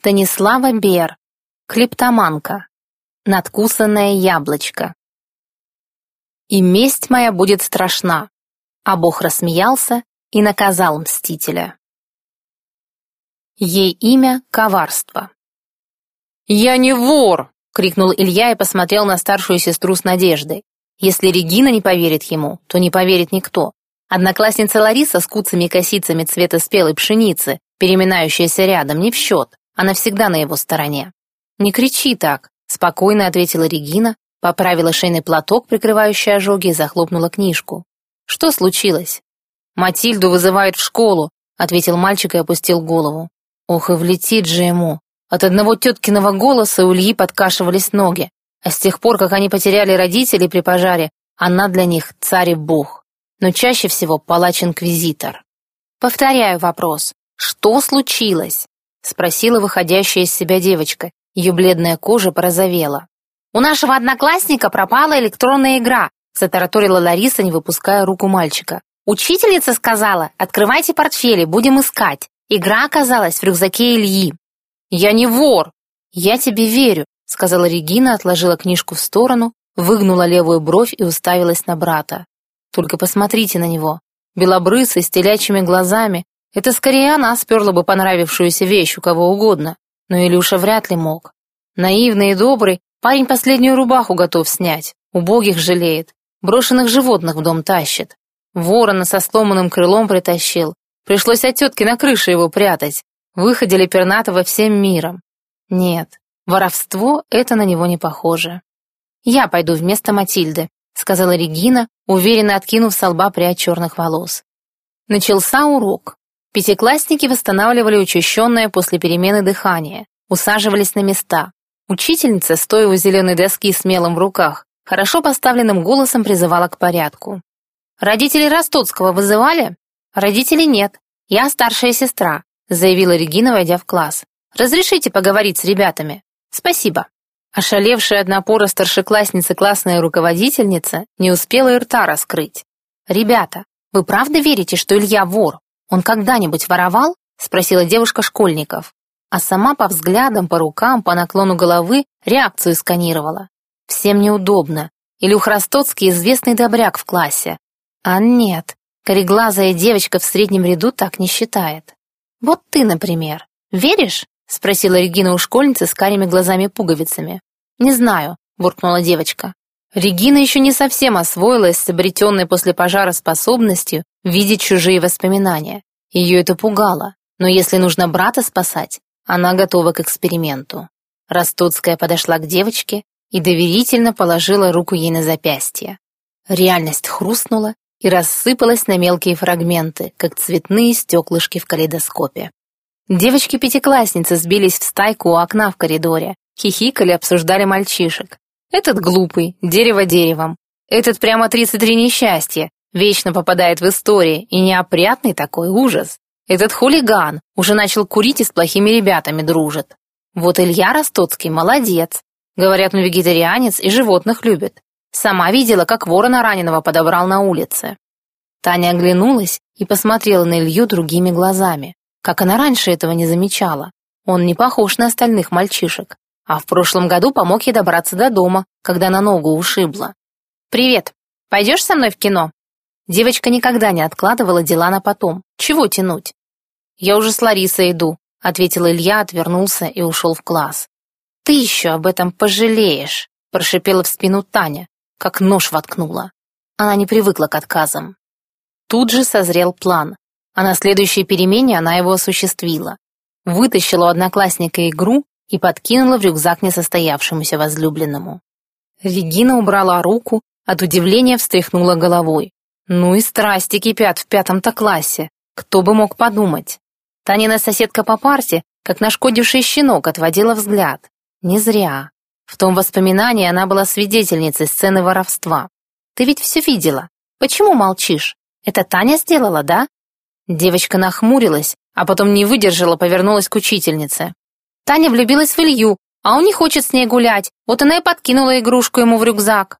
Станислава Бер. Клептоманка. Надкусанное яблочко. И месть моя будет страшна. А Бог рассмеялся и наказал мстителя. Ей имя — коварство. «Я не вор!» — крикнул Илья и посмотрел на старшую сестру с надеждой. Если Регина не поверит ему, то не поверит никто. Одноклассница Лариса с куцами и косицами цвета спелой пшеницы, переминающаяся рядом, не в счет. Она всегда на его стороне. «Не кричи так», — спокойно ответила Регина, поправила шейный платок, прикрывающий ожоги, и захлопнула книжку. «Что случилось?» «Матильду вызывают в школу», — ответил мальчик и опустил голову. Ох, и влетит же ему. От одного теткиного голоса у Ильи подкашивались ноги, а с тех пор, как они потеряли родителей при пожаре, она для них царь и бог. Но чаще всего палач-инквизитор. Повторяю вопрос. Что случилось? — спросила выходящая из себя девочка. Ее бледная кожа порозовела. «У нашего одноклассника пропала электронная игра», — затараторила Лариса, не выпуская руку мальчика. «Учительница сказала, открывайте портфели, будем искать. Игра оказалась в рюкзаке Ильи». «Я не вор!» «Я тебе верю», — сказала Регина, отложила книжку в сторону, выгнула левую бровь и уставилась на брата. «Только посмотрите на него. Белобрысый, с телячьими глазами, это скорее она сперла бы понравившуюся вещь у кого угодно, но Илюша вряд ли мог. Наивный и добрый, парень последнюю рубаху готов снять, убогих жалеет, брошенных животных в дом тащит. Ворона со сломанным крылом притащил, пришлось от тетки на крыше его прятать, выходили пернатого всем миром. Нет, воровство — это на него не похоже. «Я пойду вместо Матильды», — сказала Регина, уверенно откинув со лба прядь черных волос. Начался урок. Пятиклассники восстанавливали учащенное после перемены дыхание, усаживались на места. Учительница, стоя у зеленой доски с мелом в руках, хорошо поставленным голосом призывала к порядку. «Родители Ростоцкого вызывали?» «Родителей нет. Я старшая сестра», заявила Регина, войдя в класс. «Разрешите поговорить с ребятами?» «Спасибо». Ошалевшая от напора старшеклассницы классная руководительница не успела и рта раскрыть. «Ребята, вы правда верите, что Илья вор?» «Он когда-нибудь воровал?» — спросила девушка школьников. А сама по взглядам, по рукам, по наклону головы реакцию сканировала. Всем неудобно. Илюх Ростоцкий — известный добряк в классе. А нет, кореглазая девочка в среднем ряду так не считает. «Вот ты, например, веришь?» — спросила Регина у школьницы с карими глазами-пуговицами. «Не знаю», — буркнула девочка. Регина еще не совсем освоилась с обретенной после пожара способностью видеть чужие воспоминания. Ее это пугало, но если нужно брата спасать, она готова к эксперименту. Ростоцкая подошла к девочке и доверительно положила руку ей на запястье. Реальность хрустнула и рассыпалась на мелкие фрагменты, как цветные стеклышки в калейдоскопе. Девочки-пятиклассницы сбились в стайку у окна в коридоре, хихикали, обсуждали мальчишек. Этот глупый, дерево деревом. Этот прямо 33 несчастья, вечно попадает в истории, и неопрятный такой ужас. Этот хулиган уже начал курить и с плохими ребятами дружит. Вот Илья Ростоцкий молодец. Говорят, он вегетарианец и животных любит. Сама видела, как ворона раненого подобрал на улице. Таня оглянулась и посмотрела на Илью другими глазами. Как она раньше этого не замечала. Он не похож на остальных мальчишек. А в прошлом году помог ей добраться до дома, когда на ногу ушибла. «Привет. Пойдешь со мной в кино?» Девочка никогда не откладывала дела на потом. Чего тянуть? «Я уже с Ларисой иду», — ответил Илья, отвернулся и ушел в класс. «Ты еще об этом пожалеешь», — прошипела в спину Таня, как нож воткнула. Она не привыкла к отказам. Тут же созрел план, а на следующей перемене она его осуществила. Вытащила у одноклассника игру и подкинула в рюкзак несостоявшемуся возлюбленному. Регина убрала руку, от удивления встряхнула головой. Ну и страсти кипят в пятом-то классе. Кто бы мог подумать? Танина соседка по парте, как нашкодивший щенок, отводила взгляд. Не зря. В том воспоминании она была свидетельницей сцены воровства. Ты ведь все видела. Почему молчишь? Это Таня сделала, да? Девочка нахмурилась, а потом не выдержала, повернулась к учительнице. Таня влюбилась в Илью, а он не хочет с ней гулять, вот она и подкинула игрушку ему в рюкзак.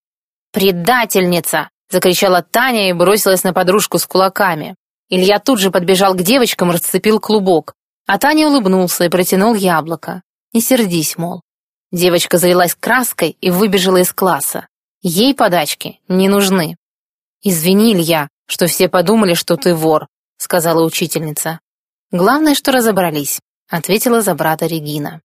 «Предательница!» — закричала Таня и бросилась на подружку с кулаками. Илья тут же подбежал к девочкам и расцепил клубок. А Таня улыбнулся и протянул яблоко. Не сердись, мол. Девочка завелась краской и выбежала из класса. Ей подачки не нужны. «Извини, Илья, что все подумали, что ты вор», — сказала учительница. «Главное, что разобрались», — ответила за брата Регина.